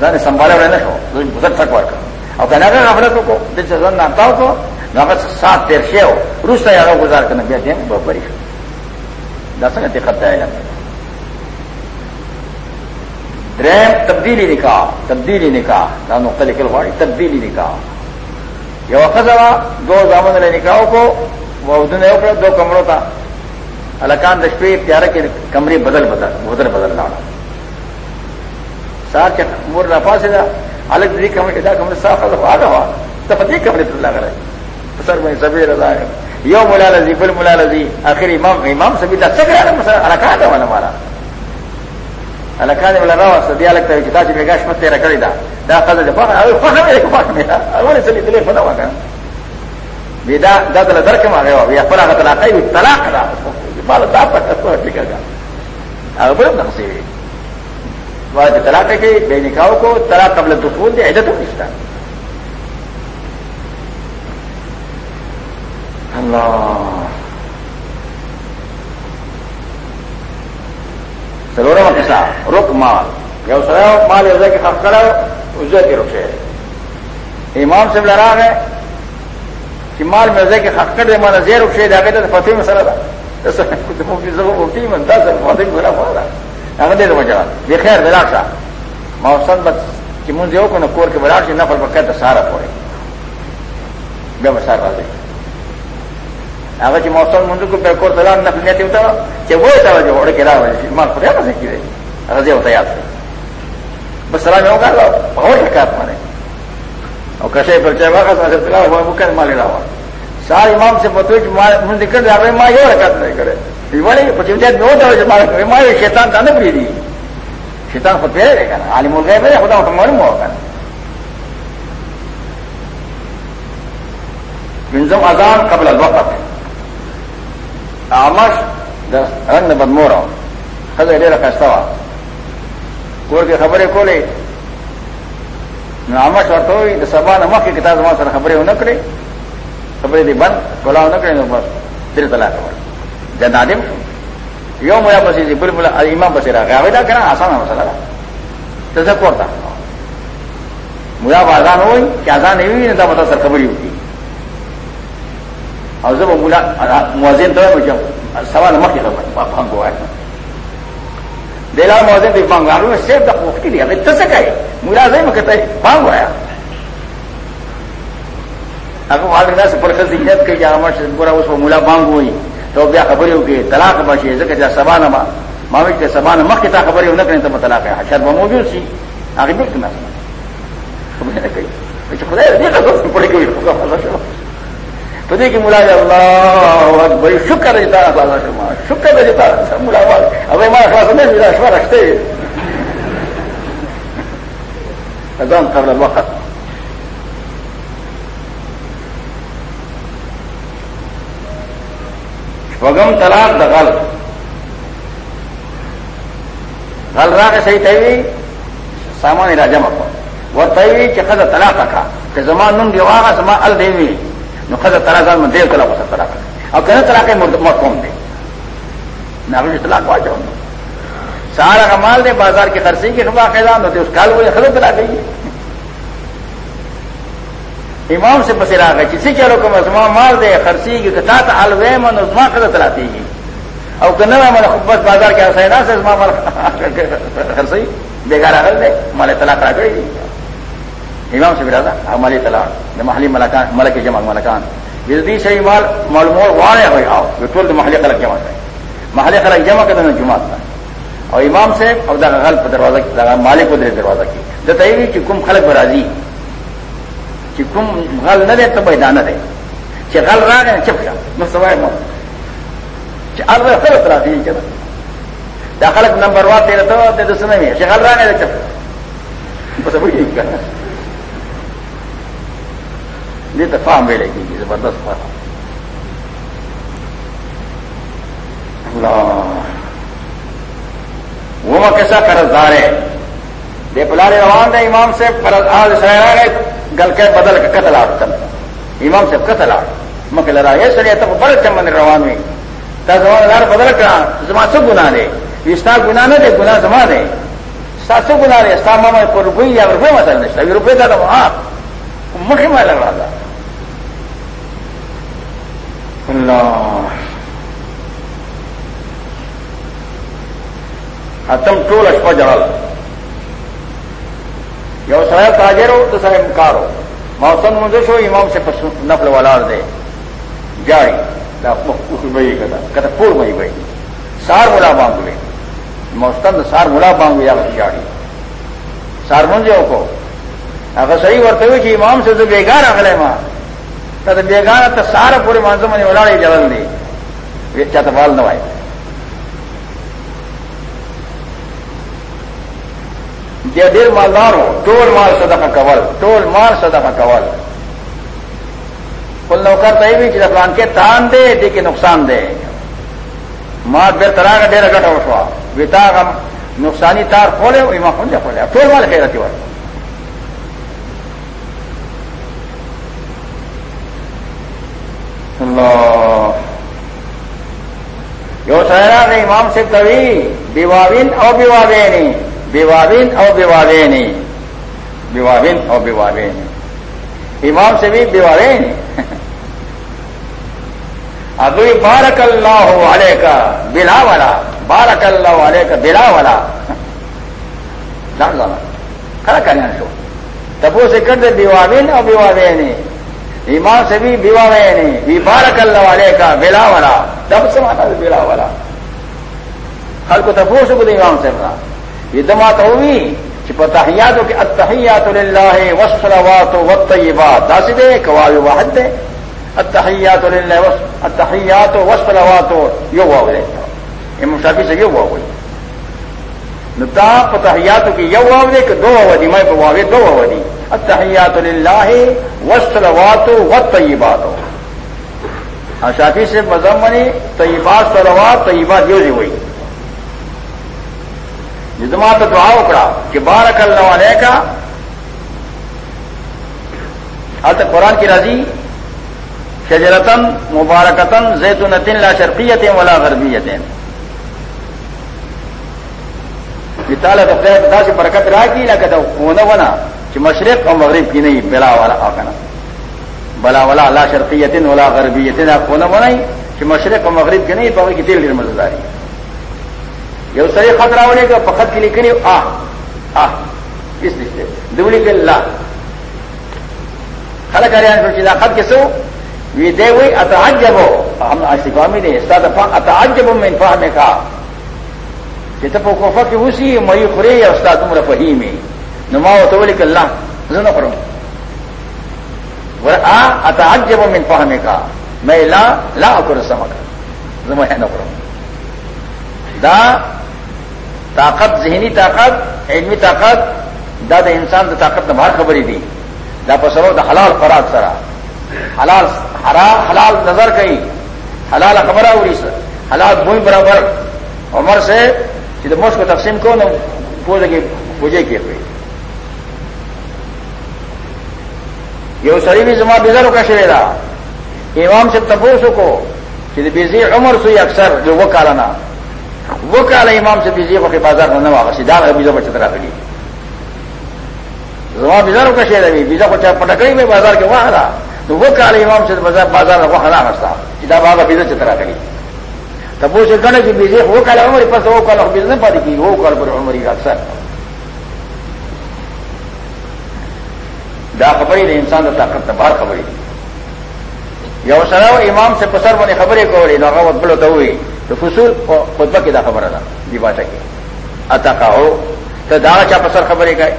[SPEAKER 1] ځان سنباله ورنه شو دوی بزرګ تک ورک او کنه هغه غفلت کو د ځان نه تاو کو هغه سات تیر شو روسته هغه گزار کنه بیا دې په پرې شو دا څنګه ته علم تبدیلی نکاح تبدیلی نکاح دا نو کله کله تبدیلی نکاح۔ یو خزوا دو زامن له نکاح کو وودن یو دو کمرو تا۔ الکان د شپې تیار کې کمرې بدل بدل بدل بدل لاړه سار چې مور را پاسه دا الګ دې کمرې دا کمرې صاف هغه وا ته په دې کمرې ته لاغره سر باندې سبیر رضا ہے۔ یو مولا لذي بل مولا لذي اخر امام امام سبي الله څنګه علم سره الکان دا ونه مارا الکان ولا راو سدي الک ته چې دا چې بیګاش مته را کړی دا دا قضا ده په هغه خو نه وي خو نه اول څه دې له فدا وکړه ودا دا دل درکه ما غوا بیا خپل هغه طلاق وي طلاق دا مال دا پټه څه ټیکا هغه بل نه سي وای طلاق کې بے نکاح کو طلاق قبل الدخول دي عدت نشتا الله سلورم کسا رک مال۔ یو سره مال یو ځکه خرڅ کړو وزه کې رکشه امام صاحب لرا ہے چې مال مې ځکه خرڅ کړی مال زیر رکشه دا۔ غته فتوی مسله ده تاسو کوم په زغو مفتي من تاسو فتوی ګره وره هغه خیر دراشه ما وسن بس چې مونږ یو کنه کور کې بلار شي نفل پکې ته سارا پوره بیا مسار راځي هغه چې موسم مونږ کو په کور ته نه نه ته وتا چې وای تا وځي وړ کې راوځي ما خو نه پځې کیږي هغه ځای وتا یاد بس سلام یو کار په اور رکعت باندې او کشه پر چا واخه څنګه تلا هو مو کله مال راو سار امام سے پتو چې ما مونږ دکړ هغه ما یو رکعت نه کړې دیواله په چې دې نو دا چې ما ما شیطان ته نه پریدي شیطان خو پیری کنه عالم الغیب دی خدا ته معلوم هو کنه منظم اذان قبل الوقت۔ آمش د رنگ بدمور خزه ډیره خسته وا. کور کې خبرې کولې نو آمش ورته وي د سبا نه مخکې کتاب ما سره خبرې ونه کړې خبرې دې بند کولا ونه کړې نو بس دل طلاق ور جنادم یو مولا پسې دې بل بل امام پسې راغی هغه دا کنه آسانه مسله ده تذکر تا. مولا بازان وای چې اذان وی نه دا متاسر خبرې وکړي او زه مولا مؤذن ته وایم سوال مخکې خبر په هم کوه دلا مؤذن دې څنګه غواړو چې د وخت دی. هغه څه کوي مولا زې مکه ته پام وایا هغه واړه ناس پر خزي عزت کوي چې امر ګور مولا بانګ وای ته بیا خبرې وکړي طلاق بشي ځکه چې سبانه ما. ما وی چې سبانه مخکې ته خبرې ونه کړې ته طلاق. ہے حشر به موجود شي هغه دې کنه خبرې نه کوي چې خدای دې قصص پړې کوي پدې کې مولا الله اکبر، شکر دې تعالی الله شما، شکر دې تعالی مولا هغه ما خلاص نه ویلا شو راځته اذان قبل الوقت۔ وغم طلاق دغل غل۔ راغه صحیح تیوی سامان را جمع کو ورته چې خزه طلاق کا۔ چې زمان نوم دی واغه زما ال دیوی نو خزه طلاق ځان دې کله وسه طلاق. او کنه طلاق مرقوم دی نه طلاق واجب سارا کمال دے، بازار کی خرچی کی خبا خیزان ہوتے اس کال وہ خزر طلاق گئی امام سے بسرا گئے کسی چلو کم ازما مال دے، خرچی کی کتا تا الوے من ازما خزر طلاقی گی. او کنه من خبت بازار کې اساینا سے ازما مال خرچی بیگار حل دے، مال طلاق را کړی امام سے برادا مالی طلاق د محلی ملکان، ملک جمع ملکان۔ بزدی شی مال معلومات وانه ہوئی آو یہ ټول د محلی خلک جمع کړي محلی خلک جمع کړي جمعات او امام سے او دا غل په دروازه کې دا مالک په دروازه کې د تایوی چې کوم خلک برازي چې کوم غل نه دی ته پیدا نه دی چې غل راغی چپ شه نو سوای مو چې هغه خلک راځي چې دا خلک نمبر 1 تیر ته د سنوي چې غل راغی چپ۔ په څه وایي دې ته فهم ویل کېږي زبردست فهم الله وہ کیسا قرضدار ہے۔ دے پلارے روان دے امام سے قرض آج سہرا گل کے بدل کے قتل آٹ کر امام سے قتل آٹ مکل رہا یہ سر تب بڑے چمن روان ہوئی تا زمان لار بدل کرا زما سب گنا دے استا گنا نہ دے گنا زما دے۔ سات سو گنا رہے ساما میں روپئے یا روپئے مسئلہ نہیں ابھی روپئے تھا تو ہاں مٹھی میں لگ رہا تھا۔ اللہ. اتم ٹول اشپا جڑل یو سر تاجر ہو تو سر انکار ہو. موسم مجھے شو امام سے نفل والا دے. جاری بھائی کتا پور بھائی بھائی. سار ملا مانگ لے. موسم سار ملا مانگ یا جاڑی. سار منجے کو. اگر صحیح ورتے ہوئی کہ امام سے تو بیگار اگلے ماں. تو بیگار تو سارا پورے مانسو مجھے ولاڑے جلل دی یہ چاہتا بال نوائے یہ دیر مالدار ہو ٹول مال صدقہ کول، ٹول مال صدقہ کول۔ کل نوکر تو بھی چیز پلان کے تان دے دے کے نقصان دے۔ مار بیر طرح کا ڈیرا گٹا اٹھوا۔ بیتا کا نقصانی تار کھولے وہ ماں کھول کھولے۔ ٹول مال خیر رہتی اللہ۔ یو سہرا نے امام سے کبھی بیواوین اور بیواوے نہیں بیوابین او بیوابین بیوابین او بیوابین امام سے بھی بیوابین ابھی بارک اللہ والے کا بلا والا بارک اللہ والے کا بلا والا کھڑا کرنا شو۔ تبو سے کر دے بیوابین او بیوابین امام سے بھی بیوا بیوابین بھی بارک اللہ والے کا بلا والا تب سے مانا بلا والا ہر کو تبو سے بولے امام سے بنا یہ دما تو ہوئی کہ پتحیات کے اتحیات اللہ وسلوات وقت یہ بات دس دے، قواوی واحد دے۔ اتحیات اللہ اتحیات وسلوات یو ہوا دے۔ یہ مشافی سے یہ ہوا ہوئی نتا پتحیات کی یو ہوا دے، کہ دو اودی میں پواوے دو اودی اتحیات اللہ وسلوات وقت یہ بات شافی سے مزمنی طیبات سلوات طیبات یوزی ہوئی. جدما تو دعا اکڑا کہ بارک اللہ علیہ کا ات قرآن کی راضی شجرتن مبارکتن زیت النتن لا شرقیت ولا غربیت تعالیٰ دا سے برکت رہا کی نہ کہتا ہونا بنا. کہ مشرق اور مغرب کی نہیں بلا والا آکنا. بلا والا اللہ شرقیت ولا غربیت آپ ہونا بنائی کہ مشرق اور مغرب کی نہیں پاؤں کی تیل مزداری. یو سر خطرہ ہونے کا فخت کی لکھنی، آ آ، اس رشتے دبلی کے لا. خل کرے چیزا خط کے سو یہ دے ہوئی اتحج جب ہو ہم استقامی نے استاد اتحج جب میں انفاح میں کہا کہ تب وہ کوفا کی اسی مئی خرے یا استاد عمر فہیم میں نما تو بولے کہ اللہ نہ کروں آ اتحج جب میں انفاح میں کہا میں لا لا کرو سمک. نہ کروں دا طاقت ذہنی طاقت علمی طاقت، دا دا انسان دا طاقت نہ باہر خبری دی دا پسرو دا حلال خوراک سرا حلال حلال نظر کئی حلال خبر اوری سر حلال بوئی برابر. عمر سے جب موش کو تقسیم کو نہ پوجے پوجے کی ہوئی یہ سری بھی زما بزر کا شریرا امام سے تبوسو کو بزی عمر سوئی اکثر جو وہ کالانا وہ کال امام سے بیجیے وہ بازار میں نہ سیدھا بیجا کو چترا کری وہاں بیزاروں کا شہر ہے بیجا کو چاہے پٹکڑی میں بازار کے وہاں تو وہ کال امام سے بازار بازار میں وہاں نہ ہنستا سیدھا بابا بیجا چترا کری تب وہ سے کہنے کی بیجے وہ کال ہمارے پاس وہ کال بیج نہیں پاتی کی وہ کال پر ہماری اکثر. دا خبری نے انسان کا طاقت باہر خبری یا سر امام سے پسر بنے خبریں کو نہ بلو تو ہوئی تو فصول خطبہ کی دا خبر ادا دی باٹا کی اتا کا ہو تو داغا چا پسر خبریں گئے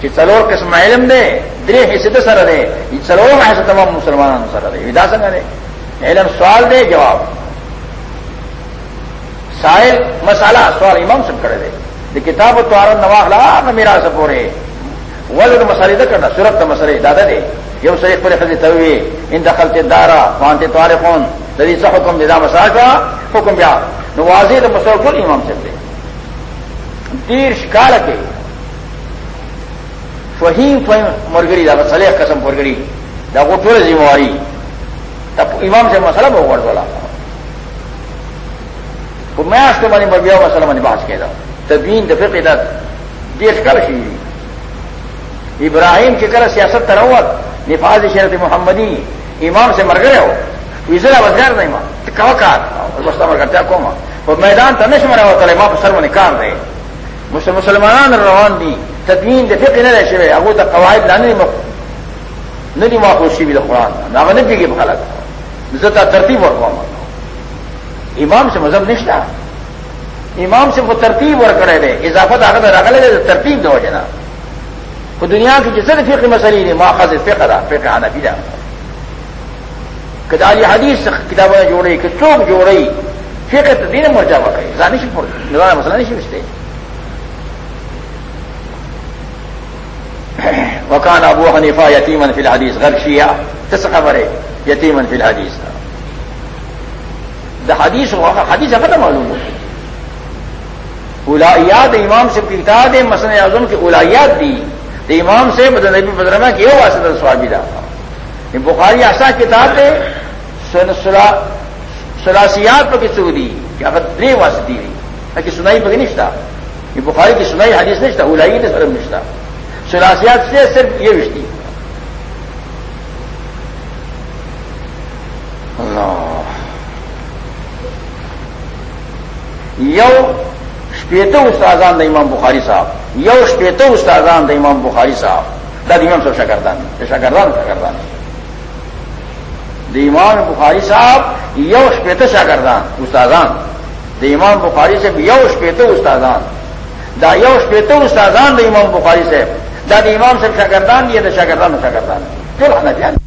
[SPEAKER 1] کہ سلور قسم علم دے دری حصے سر دے سلور حصہ تمام مسلمان سر دے ودا سنگ دے علم سوال دے جواب. سائل مسالہ سوال امام سب کرے دے کتاب تو آرن نواخ لا نہ میرا سپورے ولد مسالے دے کرنا سورت مسئلے دادا دے۔ یہ سر پر خزی توی ان دخل کے دارا مانتے توارے خون ددی سا حکم ددا مسا کا حکم بیا۔ نوازی تو مسور کو امام سے دے۔ دیر شکار کے۔ فہیم فہیم مرگری دا سلیح قسم فرگری دا وہ ٹول ذمہ واری تب امام سے مسئلہ بہت بڑا میں آج تو منی مربیا مسئلہ منی بات کہہ رہا ہوں تبین دفق عدت دیش کل شی ابراہیم کی کل سیاست تروت نفاذ شرط محمدی امام سے مر گئے ہو۔ اسرا بزگر نہیں ماں۔ کہا کار۔ بستا مر کرتا کو ماں۔ اور میدان تنش مرا ہوا تلے ماں سر میں نکال دے۔ مسلمان روان دی تدوین دفق نہ رہے شوے۔ اگو تک قواعد لانے ندی ماں خوشی بھی قرآن نہ نے بھی بھالت زتا ترتیب اور قوم امام سے مذہب نشتا۔ امام سے وہ ترتیب اور کرے دے۔ اضافت آگے رکھ لے، ترتیب دو جنا وہ دنیا کی جس فقہ مسئلہ نہیں ماخذ فقہ دا فقہ آنا بھی کدالی حدیث کتابیں جوڑی کہ چوک جوڑی فقہ تدین مرجا وقعی زانش نظام مسئلہ نہیں سمجھتے وکان ابو حنیفہ یتیمن فی الحدیث. غیر شیعہ کس خبر ہے یتیمن فی الحدیث. دا حدیث حدیث ختم معلوم ہوتی اولائیات امام سے کتاب مسن اعظم کی اولائیات دی تو امام سے نبی بدرما کی یہ واسطہ سوابی رہا بخاری ایسا کتاب ہے سلاسیات پر کسی دی، کہ اگر واسطی دی کہ سنائی پہ نشتا یہ بخاری کی سنائی حدیث نشتا اولائی نے سرم نشتا۔ سلاسیات سے صرف یہ رشتی یو شپیتو استادان د امام بخاری صاحب. یو شپیتو استادان د امام بخاری صاحب. دا امام صاحب شاگردان شاگردان شاگردان د امام بخاری صاحب یو شپیت شاگردان استادان د امام بخاری صاحب یو شپیتو استادان دا یو شپیتو استادان د امام بخاری صاحب. دا د امام صاحب شاگردان یہ دا شاگردان شاگردان ټول حنفیان